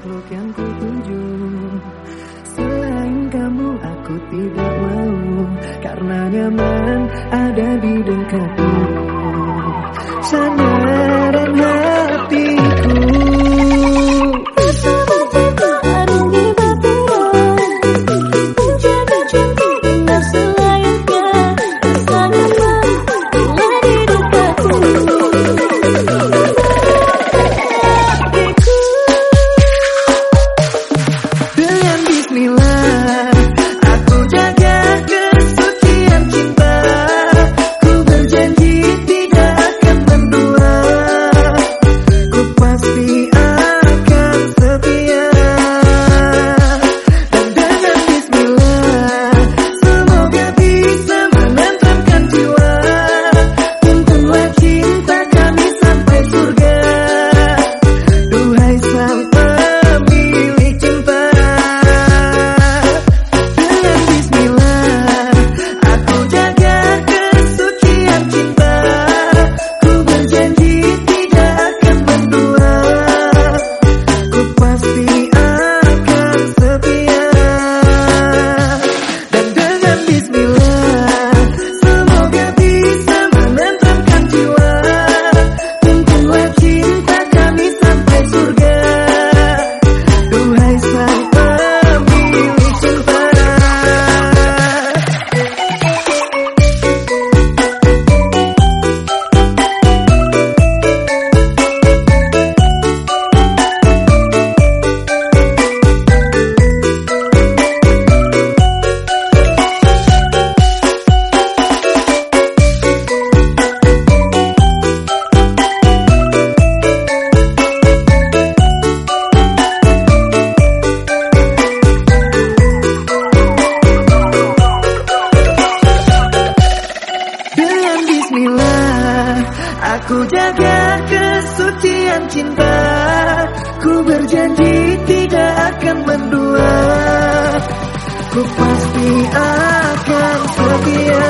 makhluk yang ku tuju Selain kamu aku tidak mau. Karena nyaman ada di dekat Ku jaga kesucian cinta. Ku berjanji tidak akan mendua. Ku pasti akan setia.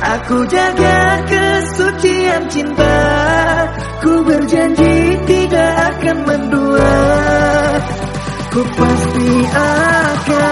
Aku jaga kesucian cinta. Ku berjanji tidak akan mendua. Ku pasti akan